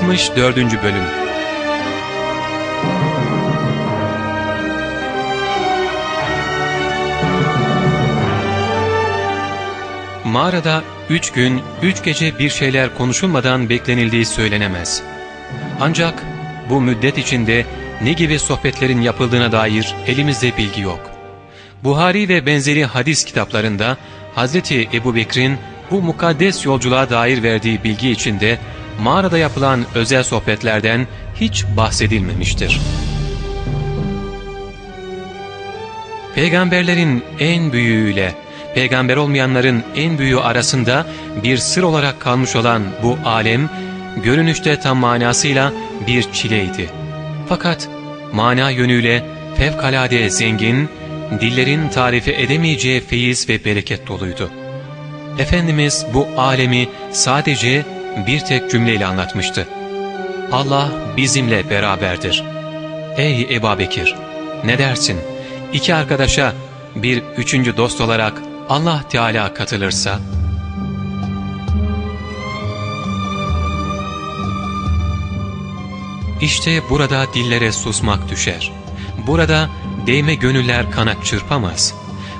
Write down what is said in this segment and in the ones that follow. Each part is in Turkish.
64. Bölüm Mağarada üç gün, üç gece bir şeyler konuşulmadan beklenildiği söylenemez. Ancak bu müddet içinde ne gibi sohbetlerin yapıldığına dair elimizde bilgi yok. Buhari ve benzeri hadis kitaplarında Hazreti Ebu Bekir'in bu mukaddes yolculuğa dair verdiği bilgi içinde mağarada yapılan özel sohbetlerden hiç bahsedilmemiştir. Peygamberlerin en büyüğüyle peygamber olmayanların en büyüğü arasında bir sır olarak kalmış olan bu alem, görünüşte tam manasıyla bir çileydi. Fakat mana yönüyle fevkalade zengin, dillerin tarifi edemeyeceği feyiz ve bereket doluydu. Efendimiz bu alemi sadece bir tek cümleyle anlatmıştı. Allah bizimle beraberdir. Ey Ebu Bekir, ne dersin? İki arkadaşa bir üçüncü dost olarak Allah Teala katılırsa, İşte burada dillere susmak düşer. Burada değme gönüller kanat çırpamaz.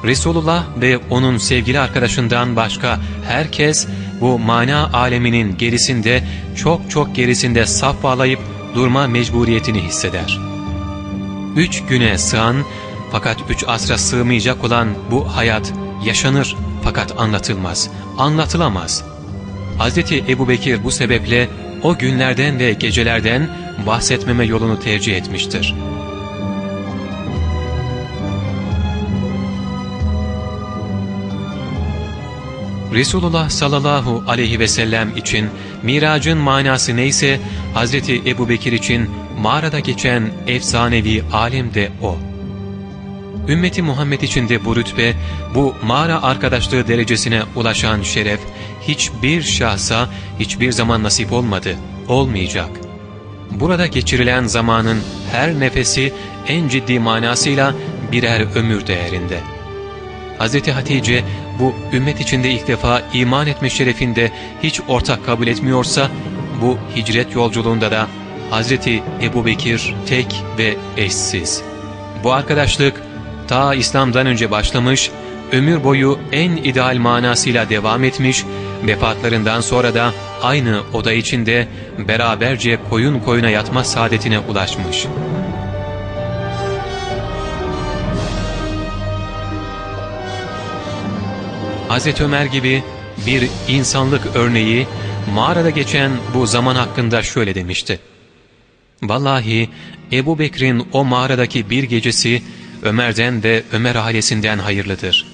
Resulullah ve onun sevgili arkadaşından başka herkes bu mana aleminin gerisinde çok çok gerisinde saf bağlayıp durma mecburiyetini hisseder. Üç güne sığan fakat üç asra sığmayacak olan bu hayat yaşanır fakat anlatılmaz, anlatılamaz. Hz. Ebu Bekir bu sebeple o günlerden ve gecelerden bahsetmeme yolunu tercih etmiştir. Resulullah sallallahu aleyhi ve sellem için miracın manası neyse Hz. Ebu Bekir için mağarada geçen efsanevi alim de o. Ümmeti Muhammed içinde bu rütbe, bu mağara arkadaşlığı derecesine ulaşan şeref, hiçbir şahsa hiçbir zaman nasip olmadı, olmayacak. Burada geçirilen zamanın her nefesi en ciddi manasıyla birer ömür değerinde. Hz. Hatice bu ümmet içinde ilk defa iman etme şerefinde hiç ortak kabul etmiyorsa, bu hicret yolculuğunda da Hz. Ebu Bekir tek ve eşsiz. Bu arkadaşlık ta İslam'dan önce başlamış, ömür boyu en ideal manasıyla devam etmiş, vefatlarından sonra da aynı oda içinde beraberce koyun koyuna yatma saadetine ulaşmış. Hz. Ömer gibi bir insanlık örneği mağarada geçen bu zaman hakkında şöyle demişti. Vallahi Ebu Bekir'in o mağaradaki bir gecesi Ömer'den ve Ömer ailesinden hayırlıdır.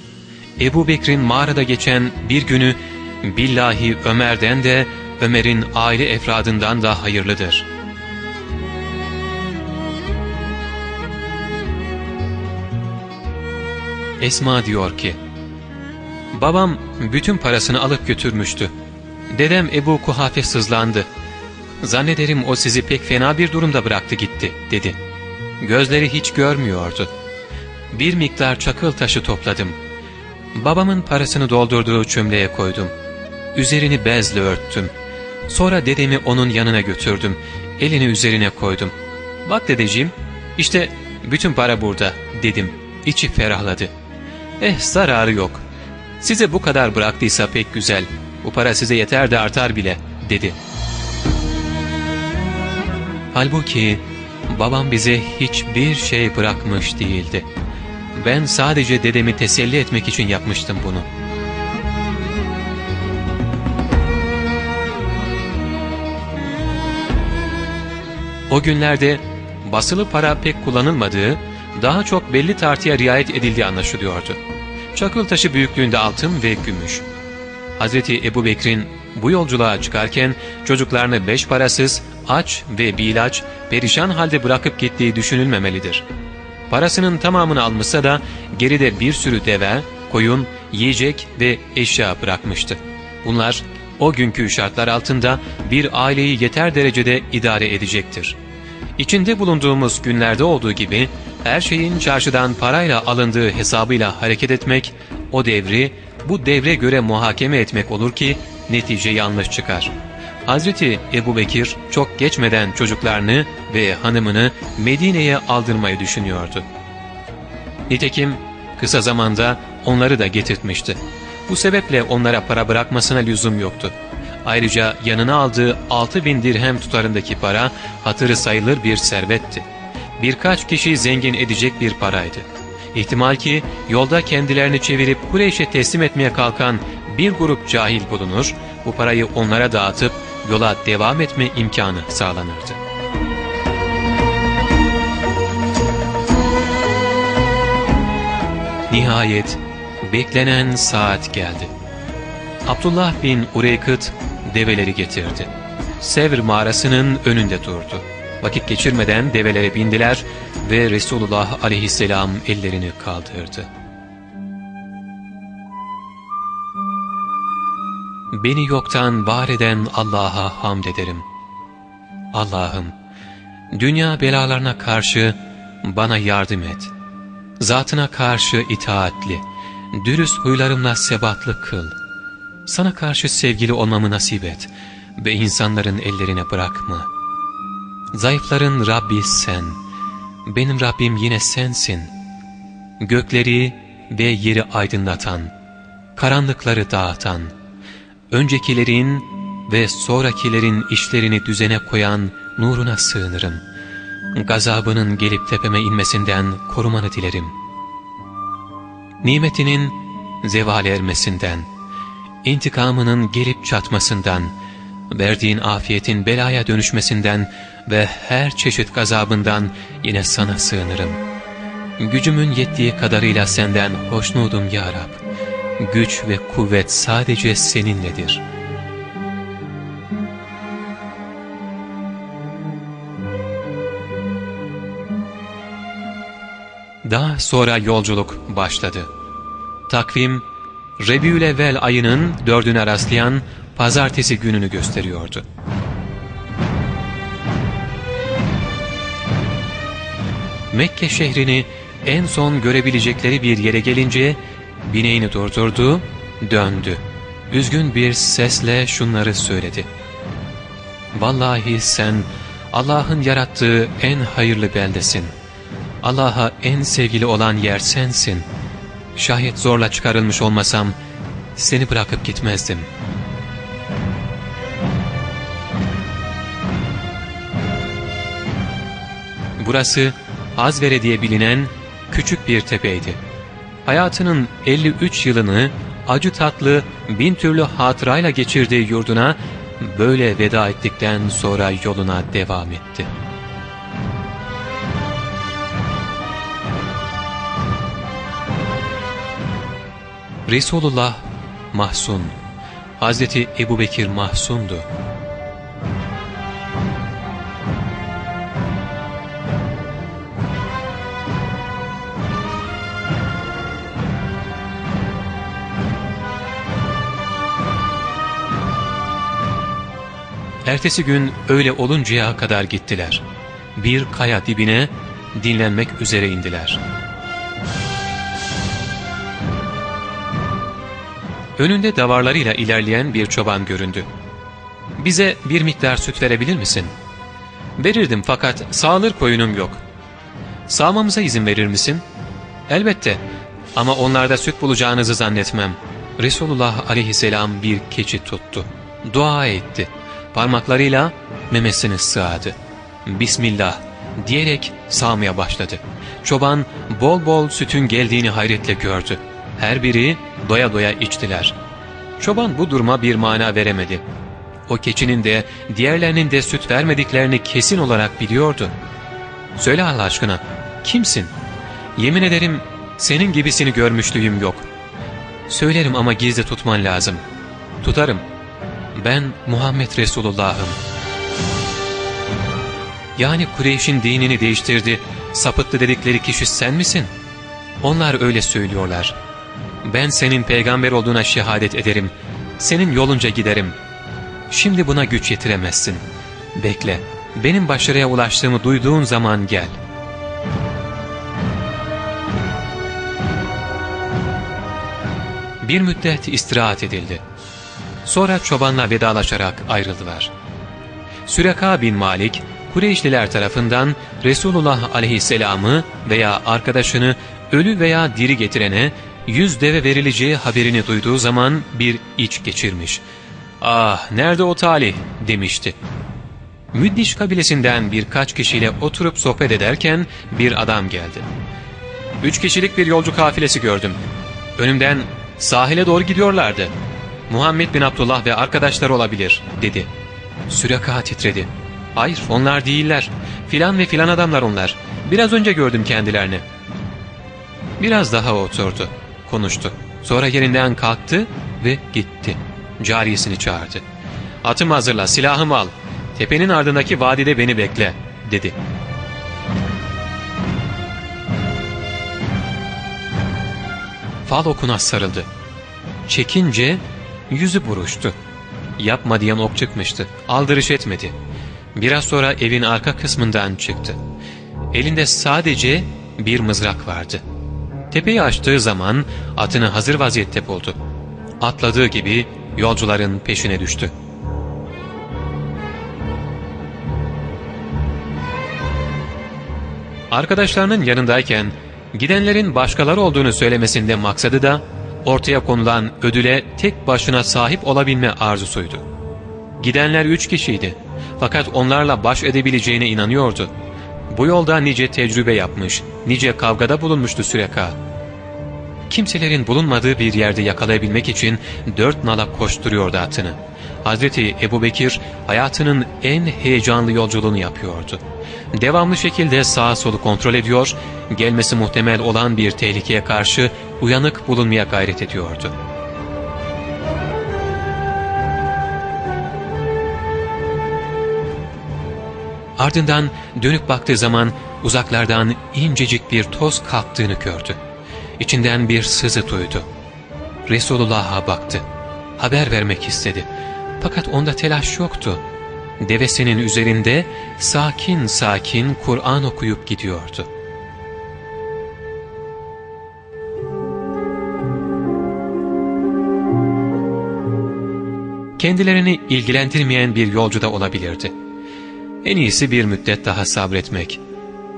Ebu Bekir'in mağarada geçen bir günü billahi Ömer'den de Ömer'in aile efradından da hayırlıdır. Esma diyor ki, Babam bütün parasını alıp götürmüştü. Dedem Ebu Kuhafe sızlandı. Zannederim o sizi pek fena bir durumda bıraktı gitti, dedi. Gözleri hiç görmüyordu bir miktar çakıl taşı topladım. Babamın parasını doldurduğu çömleğe koydum. Üzerini bezle örttüm. Sonra dedemi onun yanına götürdüm. Elini üzerine koydum. ''Bak dedeciğim, işte bütün para burada.'' dedim. İçi ferahladı. ''Eh zararı yok. Size bu kadar bıraktıysa pek güzel. Bu para size yeter de artar bile.'' dedi. Halbuki babam bize hiçbir şey bırakmış değildi. Ben sadece dedemi teselli etmek için yapmıştım bunu. O günlerde basılı para pek kullanılmadığı, daha çok belli tartıya riayet edildiği anlaşılıyordu. Çakıl taşı büyüklüğünde altın ve gümüş. Hz. Ebu Bekir'in bu yolculuğa çıkarken çocuklarını beş parasız, aç ve bilaç, perişan halde bırakıp gittiği düşünülmemelidir. Parasının tamamını almışsa da geride bir sürü deve, koyun, yiyecek ve eşya bırakmıştı. Bunlar o günkü şartlar altında bir aileyi yeter derecede idare edecektir. İçinde bulunduğumuz günlerde olduğu gibi her şeyin çarşıdan parayla alındığı hesabıyla hareket etmek, o devri bu devre göre muhakeme etmek olur ki netice yanlış çıkar. Hazreti Ebu Bekir çok geçmeden çocuklarını ve hanımını Medine'ye aldırmayı düşünüyordu. Nitekim kısa zamanda onları da getirtmişti. Bu sebeple onlara para bırakmasına lüzum yoktu. Ayrıca yanına aldığı 6 bin dirhem tutarındaki para hatırı sayılır bir servetti. Birkaç kişi zengin edecek bir paraydı. İhtimal ki yolda kendilerini çevirip Kureyş'e teslim etmeye kalkan bir grup cahil bulunur, bu parayı onlara dağıtıp yola devam etme imkanı sağlanırdı. Nihayet beklenen saat geldi. Abdullah bin Ureykıt develeri getirdi. Sevr mağarasının önünde durdu. Vakit geçirmeden develere bindiler ve Resulullah aleyhisselam ellerini kaldırdı. Beni yoktan var eden Allah'a hamd ederim. Allah'ım, dünya belalarına karşı bana yardım et. Zatına karşı itaatli, dürüst huylarımla sebatlı kıl. Sana karşı sevgili olmamı nasip et ve insanların ellerine bırakma. Zayıfların Rabbi sen, benim Rabbim yine sensin. Gökleri ve yeri aydınlatan, karanlıkları dağıtan, öncekilerin ve sonrakilerin işlerini düzene koyan nuruna sığınırım. Gazabının gelip tepeme inmesinden korumanı dilerim. Nimetinin zeval ermesinden, intikamının gelip çatmasından, verdiğin afiyetin belaya dönüşmesinden ve her çeşit gazabından yine sana sığınırım. Gücümün yettiği kadarıyla senden hoşnudum ya Rab. Güç ve kuvvet sadece seninledir. Daha sonra yolculuk başladı. Takvim, Rebiülevvel ayının dördüne rastlayan pazartesi gününü gösteriyordu. Mekke şehrini en son görebilecekleri bir yere gelince bineğini durdurdu, döndü. Üzgün bir sesle şunları söyledi. Vallahi sen Allah'ın yarattığı en hayırlı beldesin. Allah'a en sevgili olan yer sensin. Şayet zorla çıkarılmış olmasam seni bırakıp gitmezdim. Burası Hazvere diye bilinen küçük bir tepeydi. Hayatının 53 yılını acı tatlı bin türlü hatırayla geçirdiği yurduna böyle veda ettikten sonra yoluna devam etti. Resulullah mahzun, Hazreti Ebu Bekir mahzundu. Ertesi gün öyle oluncaya kadar gittiler. Bir kaya dibine dinlenmek üzere indiler. Önünde davarlarıyla ilerleyen bir çoban göründü. ''Bize bir miktar süt verebilir misin?'' ''Verirdim fakat sağılır koyunum yok.'' ''Sağmamıza izin verir misin?'' ''Elbette ama onlarda süt bulacağınızı zannetmem.'' Resulullah aleyhisselam bir keçi tuttu. Dua etti parmaklarıyla memesini sığadı. Bismillah diyerek sağmaya başladı. Çoban bol bol sütün geldiğini hayretle gördü. Her biri doya doya içtiler. Çoban bu duruma bir mana veremedi. O keçinin de diğerlerinin de süt vermediklerini kesin olarak biliyordu. Söyle Allah aşkına kimsin? Yemin ederim senin gibisini görmüşlüğüm yok. Söylerim ama gizli tutman lazım. Tutarım.'' ben Muhammed Resulullah'ım. Yani Kureyş'in dinini değiştirdi, sapıttı dedikleri kişi sen misin? Onlar öyle söylüyorlar. Ben senin peygamber olduğuna şehadet ederim. Senin yolunca giderim. Şimdi buna güç yetiremezsin. Bekle, benim başarıya ulaştığımı duyduğun zaman gel. Bir müddet istirahat edildi. Sonra çobanla vedalaşarak ayrıldılar. Süreka bin Malik, Kureyşliler tarafından Resulullah aleyhisselamı veya arkadaşını ölü veya diri getirene yüz deve verileceği haberini duyduğu zaman bir iç geçirmiş. ''Ah nerede o talih?'' demişti. Müddiş kabilesinden birkaç kişiyle oturup sohbet ederken bir adam geldi. ''Üç kişilik bir yolcu kafilesi gördüm. Önümden sahile doğru gidiyorlardı. Muhammed bin Abdullah ve arkadaşlar olabilir.'' dedi. Süreka titredi. ''Hayır onlar değiller. Filan ve filan adamlar onlar. Biraz önce gördüm kendilerini.'' Biraz daha oturdu, konuştu. Sonra yerinden kalktı ve gitti. Cariyesini çağırdı. ''Atımı hazırla, silahımı al. Tepenin ardındaki vadide beni bekle.'' dedi. Fal okuna sarıldı. Çekince yüzü buruştu. Yapma diyen ok çıkmıştı. Aldırış etmedi. Biraz sonra evin arka kısmından çıktı. Elinde sadece bir mızrak vardı. Tepeyi açtığı zaman atını hazır vaziyette buldu. Atladığı gibi yolcuların peşine düştü. Arkadaşlarının yanındayken gidenlerin başkaları olduğunu söylemesinde maksadı da ortaya konulan ödüle tek başına sahip olabilme arzusuydu. Gidenler üç kişiydi. Fakat onlarla baş edebileceğine inanıyordu. Bu yolda nice tecrübe yapmış, nice kavgada bulunmuştu Süreka. Kimselerin bulunmadığı bir yerde yakalayabilmek için dört nala koşturuyordu atını. Hazreti Ebu Bekir hayatının en heyecanlı yolculuğunu yapıyordu. Devamlı şekilde sağa solu kontrol ediyor, gelmesi muhtemel olan bir tehlikeye karşı uyanık bulunmaya gayret ediyordu. Ardından dönüp baktığı zaman uzaklardan incecik bir toz kalktığını gördü. İçinden bir sızı duydu. Resulullah'a baktı. Haber vermek istedi. Fakat onda telaş yoktu. Devesinin üzerinde sakin sakin Kur'an okuyup gidiyordu. Kendilerini ilgilendirmeyen bir yolcu da olabilirdi. En iyisi bir müddet daha sabretmek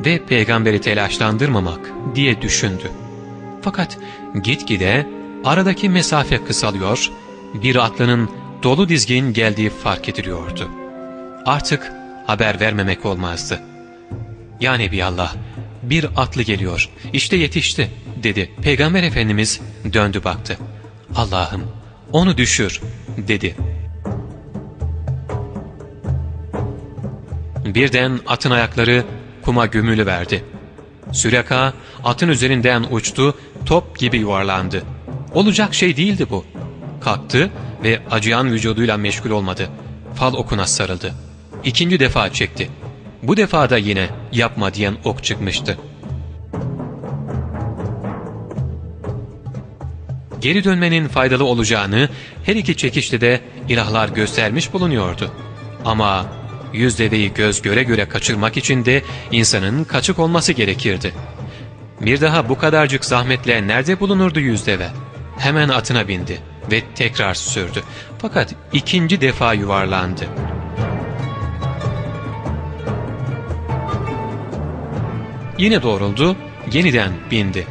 ve peygamberi telaşlandırmamak diye düşündü. Fakat gitgide aradaki mesafe kısalıyor, bir atlının dolu dizgin geldiği fark ediliyordu. Artık haber vermemek olmazdı. Yani bir Allah, bir atlı geliyor, işte yetişti dedi. Peygamber Efendimiz döndü baktı. Allah'ım onu düşür dedi. Birden atın ayakları kuma gömülü verdi. Süreka atın üzerinden uçtu, top gibi yuvarlandı. Olacak şey değildi bu. Kalktı ve acıyan vücuduyla meşgul olmadı. Fal okuna sarıldı. İkinci defa çekti. Bu defa da yine yapma diyen ok çıkmıştı. Geri dönmenin faydalı olacağını her iki çekişte de ilahlar göstermiş bulunuyordu. Ama yüz deveyi göz göre göre kaçırmak için de insanın kaçık olması gerekirdi. Bir daha bu kadarcık zahmetle nerede bulunurdu yüz deve? Hemen atına bindi ve tekrar sürdü. Fakat ikinci defa yuvarlandı. Yine doğruldu, yeniden bindi.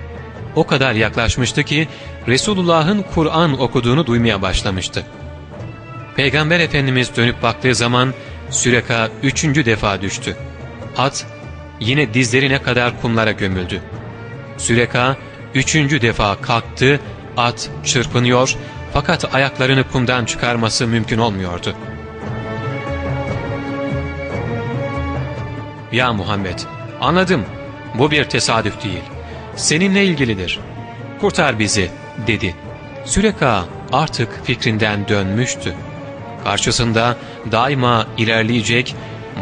O kadar yaklaşmıştı ki Resulullah'ın Kur'an okuduğunu duymaya başlamıştı. Peygamber Efendimiz dönüp baktığı zaman Süreka üçüncü defa düştü. At yine dizlerine kadar kumlara gömüldü. Süreka üçüncü defa kalktı, at çırpınıyor fakat ayaklarını kumdan çıkarması mümkün olmuyordu. ''Ya Muhammed, anladım, bu bir tesadüf değil. Seninle ilgilidir. Kurtar bizi.'' dedi. Süreka artık fikrinden dönmüştü. Karşısında daima ilerleyecek,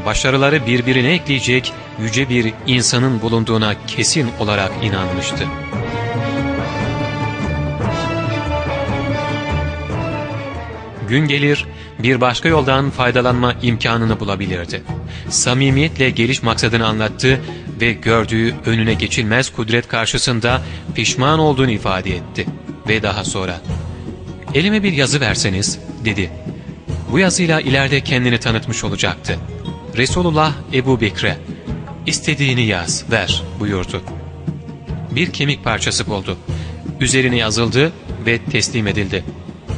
başarıları birbirine ekleyecek yüce bir insanın bulunduğuna kesin olarak inanmıştı. Gün gelir, bir başka yoldan faydalanma imkanını bulabilirdi. Samimiyetle geliş maksadını anlattı ve gördüğü önüne geçilmez kudret karşısında pişman olduğunu ifade etti. Ve daha sonra, ''Elime bir yazı verseniz'' dedi. Bu yazıyla ileride kendini tanıtmış olacaktı. Resulullah Ebu Bekre, istediğini yaz, ver buyurdu. Bir kemik parçası buldu. Üzerine yazıldı ve teslim edildi.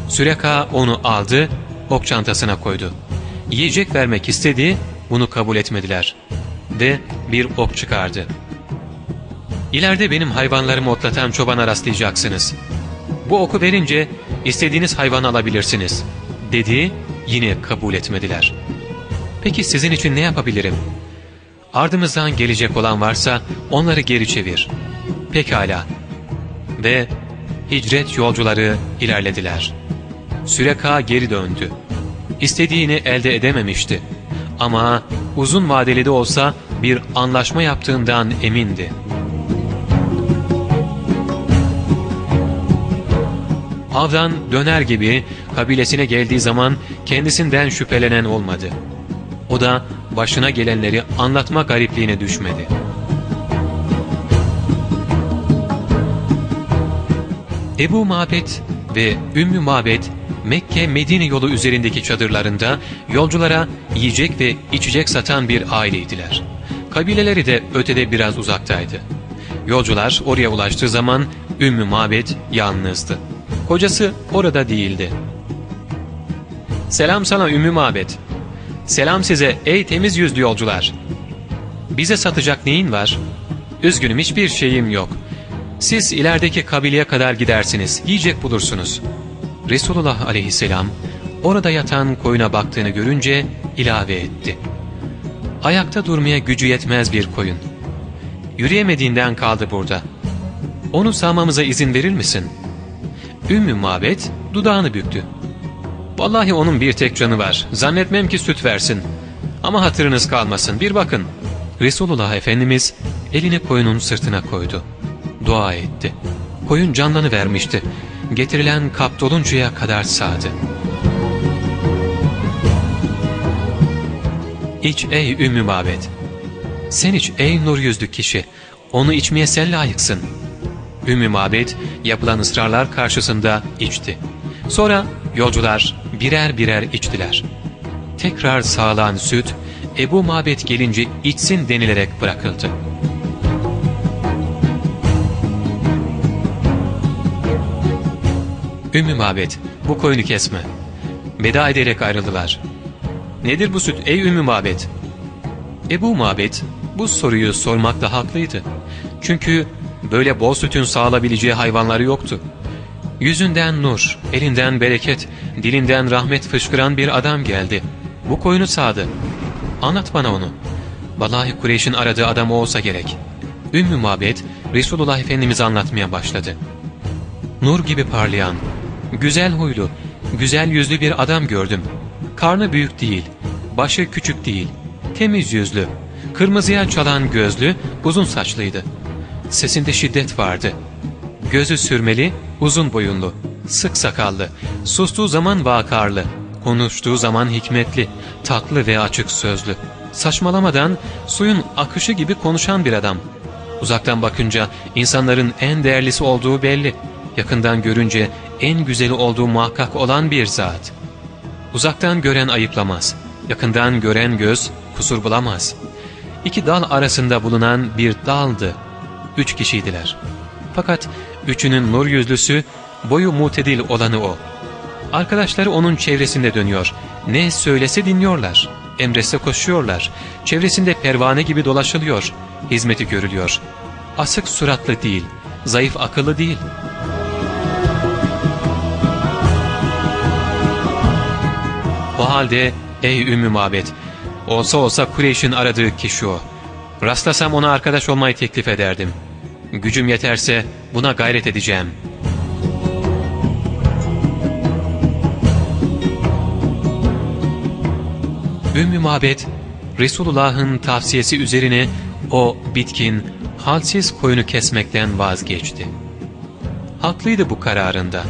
Süreka onu aldı, ok çantasına koydu. Yiyecek vermek istedi, bunu kabul etmediler. Ve bir ok çıkardı. İleride benim hayvanlarımı otlatan çobana rastlayacaksınız. Bu oku verince istediğiniz hayvanı alabilirsiniz. Dedi, yine kabul etmediler. Peki sizin için ne yapabilirim? Ardımızdan gelecek olan varsa onları geri çevir. Pekala. Ve hicret yolcuları ilerlediler. Süreka geri döndü. İstediğini elde edememişti. Ama uzun vadeli de olsa bir anlaşma yaptığından emindi. Avdan döner gibi kabilesine geldiği zaman kendisinden şüphelenen olmadı. O da başına gelenleri anlatma garipliğine düşmedi. Ebu Mabet ve Ümmü Mabet Mekke-Medine yolu üzerindeki çadırlarında yolculara yiyecek ve içecek satan bir aileydiler. Kabileleri de ötede biraz uzaktaydı. Yolcular oraya ulaştığı zaman Ümmü Mabet yalnızdı. Kocası orada değildi. ''Selam sana Ümmü Mabet. Selam size ey temiz yüzlü yolcular. Bize satacak neyin var? Üzgünüm hiçbir şeyim yok. Siz ilerideki kabileye kadar gidersiniz, yiyecek bulursunuz.'' Resulullah aleyhisselam orada yatan koyuna baktığını görünce ilave etti. Ayakta durmaya gücü yetmez bir koyun. Yürüyemediğinden kaldı burada. Onu sağmamıza izin verir misin? Ümmü Mabet dudağını büktü. Vallahi onun bir tek canı var. Zannetmem ki süt versin. Ama hatırınız kalmasın. Bir bakın. Resulullah Efendimiz elini koyunun sırtına koydu. Dua etti. Koyun canlanı vermişti getirilen kap doluncaya kadar sağdı. İç ey Ümmü Mabet. Sen iç ey nur yüzlü kişi. Onu içmeye sen layıksın. Ümmü Mabet yapılan ısrarlar karşısında içti. Sonra yolcular birer birer içtiler. Tekrar sağlanan süt Ebu Mabet gelince içsin denilerek bırakıldı. Ümmü Mabet, bu koyunu kesme. Veda ederek ayrıldılar. Nedir bu süt ey Ümmü Mabet? Ebu Mabet bu soruyu sormakta haklıydı. Çünkü böyle bol sütün sağlabileceği hayvanları yoktu. Yüzünden nur, elinden bereket, dilinden rahmet fışkıran bir adam geldi. Bu koyunu sağdı. Anlat bana onu. Vallahi Kureyş'in aradığı adam olsa gerek. Ümmü Mabet, Resulullah Efendimiz'i anlatmaya başladı. Nur gibi parlayan, Güzel huylu, güzel yüzlü bir adam gördüm. Karnı büyük değil, başı küçük değil, temiz yüzlü, kırmızıya çalan gözlü, uzun saçlıydı. Sesinde şiddet vardı. Gözü sürmeli, uzun boyunlu, sık sakallı, sustuğu zaman vakarlı, konuştuğu zaman hikmetli, tatlı ve açık sözlü. Saçmalamadan suyun akışı gibi konuşan bir adam. Uzaktan bakınca insanların en değerlisi olduğu belli. Yakından görünce en güzeli olduğu muhakkak olan bir zat. Uzaktan gören ayıplamaz, yakından gören göz kusur bulamaz. İki dal arasında bulunan bir daldı. Üç kişiydiler. Fakat üçünün nur yüzlüsü, boyu mutedil olanı o. Arkadaşları onun çevresinde dönüyor. Ne söylese dinliyorlar. Emrese koşuyorlar. Çevresinde pervane gibi dolaşılıyor. Hizmeti görülüyor. Asık suratlı değil, zayıf akıllı değil. O halde ey Ümmü Mabet, olsa olsa Kureyş'in aradığı kişi o. Rastlasam ona arkadaş olmayı teklif ederdim. Gücüm yeterse buna gayret edeceğim. Ümmü Mabet, Resulullah'ın tavsiyesi üzerine o bitkin, halsiz koyunu kesmekten vazgeçti. Haklıydı bu kararında.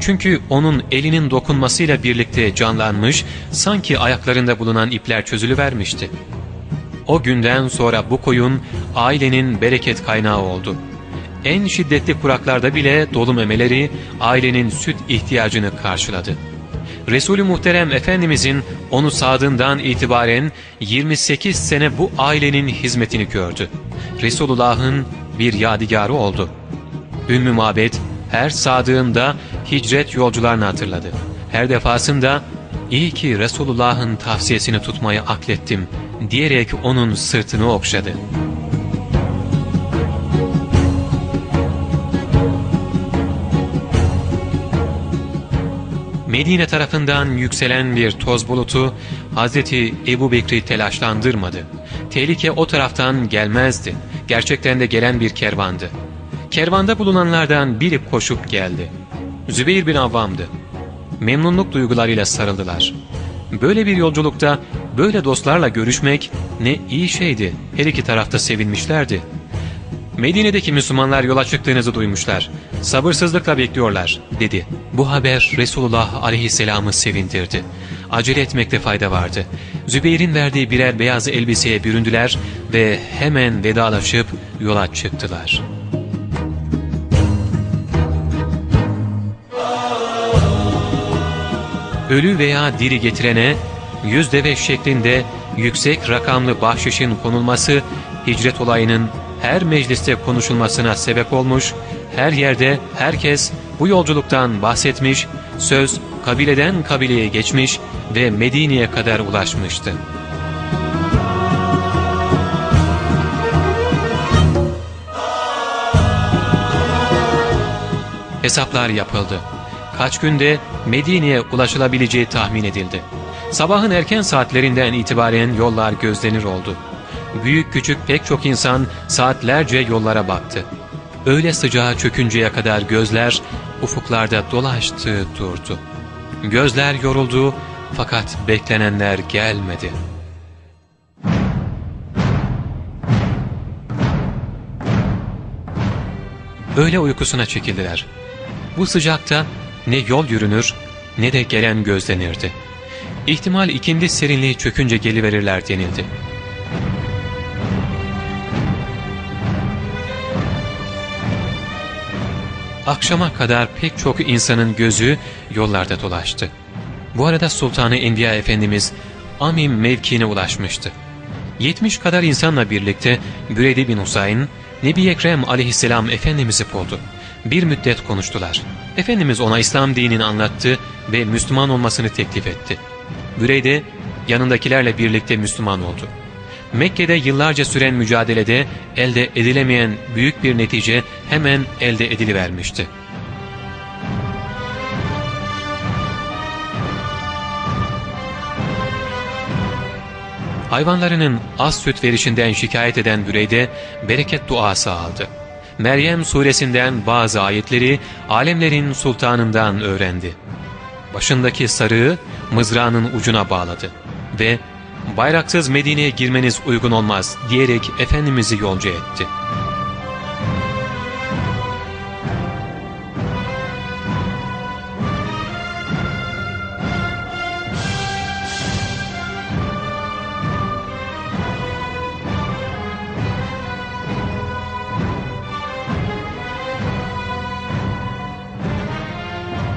Çünkü onun elinin dokunmasıyla birlikte canlanmış, sanki ayaklarında bulunan ipler çözülüvermişti. O günden sonra bu koyun ailenin bereket kaynağı oldu. En şiddetli kuraklarda bile dolu memeleri ailenin süt ihtiyacını karşıladı. Resulü Muhterem Efendimizin onu sağdığından itibaren 28 sene bu ailenin hizmetini gördü. Resulullah'ın bir yadigarı oldu. Ümmü Mabet her sadığında hicret yolcularını hatırladı. Her defasında iyi ki Resulullah'ın tavsiyesini tutmayı aklettim diyerek onun sırtını okşadı. Medine tarafından yükselen bir toz bulutu Hazreti Ebu Bekri telaşlandırmadı. Tehlike o taraftan gelmezdi. Gerçekten de gelen bir kervandı. Kervanda bulunanlardan biri koşup geldi. Zübeyir bin Avvam'dı. Memnunluk duygularıyla sarıldılar. Böyle bir yolculukta böyle dostlarla görüşmek ne iyi şeydi. Her iki tarafta sevinmişlerdi. Medine'deki Müslümanlar yola çıktığınızı duymuşlar. Sabırsızlıkla bekliyorlar dedi. Bu haber Resulullah aleyhisselamı sevindirdi. Acele etmekte fayda vardı. Zübeyir'in verdiği birer beyaz elbiseye büründüler ve hemen vedalaşıp yola çıktılar. Ölü veya diri getirene yüz deve şeklinde yüksek rakamlı bahşişin konulması hicret olayının her mecliste konuşulmasına sebep olmuş, her yerde herkes bu yolculuktan bahsetmiş, söz kabileden kabileye geçmiş ve Medine'ye kadar ulaşmıştı. Hesaplar yapıldı. Kaç günde Medine'ye ulaşılabileceği tahmin edildi. Sabahın erken saatlerinden itibaren yollar gözlenir oldu. Büyük küçük pek çok insan saatlerce yollara baktı. Öyle sıcağa çökünceye kadar gözler ufuklarda dolaştı durdu. Gözler yoruldu fakat beklenenler gelmedi. Öyle uykusuna çekildiler. Bu sıcakta ne yol yürünür ne de gelen gözlenirdi. İhtimal ikindi serinliği çökünce geliverirler denildi. Akşama kadar pek çok insanın gözü yollarda dolaştı. Bu arada Sultanı Enbiya Efendimiz Amim mevkiine ulaşmıştı. 70 kadar insanla birlikte Büreydi bin Husayn, Nebi Ekrem aleyhisselam Efendimiz'i buldu. Bir müddet konuştular. Efendimiz ona İslam dinini anlattı ve Müslüman olmasını teklif etti. Büreyde yanındakilerle birlikte Müslüman oldu. Mekke'de yıllarca süren mücadelede elde edilemeyen büyük bir netice hemen elde edilivermişti. Hayvanlarının az süt verişinden şikayet eden Büreyde bereket duası aldı. Meryem suresinden bazı ayetleri alemlerin sultanından öğrendi. Başındaki sarığı mızrağının ucuna bağladı ve bayraksız Medine'ye girmeniz uygun olmaz diyerek Efendimiz'i yolcu etti.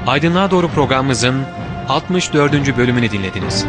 Aydınlığa Doğru programımızın 64. bölümünü dinlediniz.